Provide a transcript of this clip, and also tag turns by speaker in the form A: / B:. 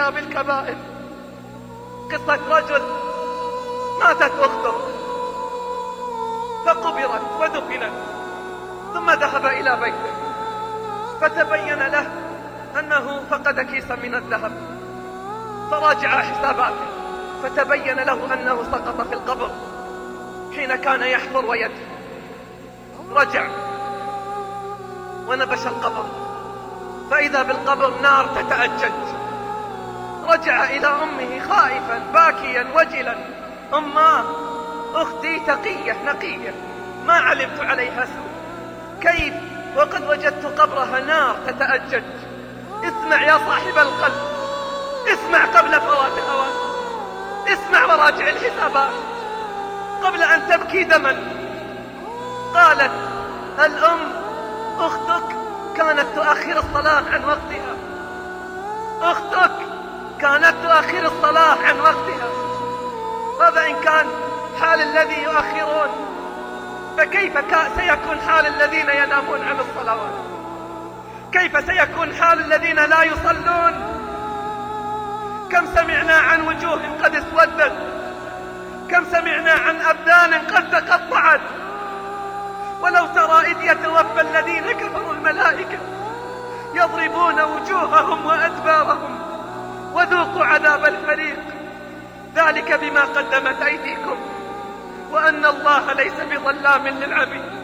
A: ارتكاب الكبائر قصة رجل ماتت أخته. فقبرت ودفنت. ثم ذهب إلى بيته. فتبين له أنه فقد كيسا من الذهب. فراجع حساباته. فتبين له أنه سقط في القبر حين كان يحفر ويده. رجع ونبش القبر. فإذا بالقبر نار تتأجج. رجع إلى أمه خائفا باكيا وجلا. أماه أختي تقية نقية. ما علمت عليها سوء. كيف؟ وقد وجدت قبرها نار تتأجج. اسمع يا صاحب القلب. اسمع قبل فوات الأوان اسمع وراجع الحسابات قبل أن تبكي دما. قالت الأم أختك كانت تؤخر الصلاة عن وقتها. أختك كانت تؤخر الصلاة عن وقتها. هذا إن كان حال الذي يؤخرون؟ فكيف سيكون حال الذين ينامون عن الصلوات؟ كيف سيكون حال الذين لا يصلون؟ كم سمعنا عن وجوه قد اسودت؟ كم سمعنا عن أبدان قد تقطعت؟ ولو ترى إذ يتوفى الذين كفروا الملائكة يضربون وجوههم وأدبارهم وذوقوا عذاب الحريق ذلك بما قدمت أيديكم. وأن الله ليس بظلام للعبيد.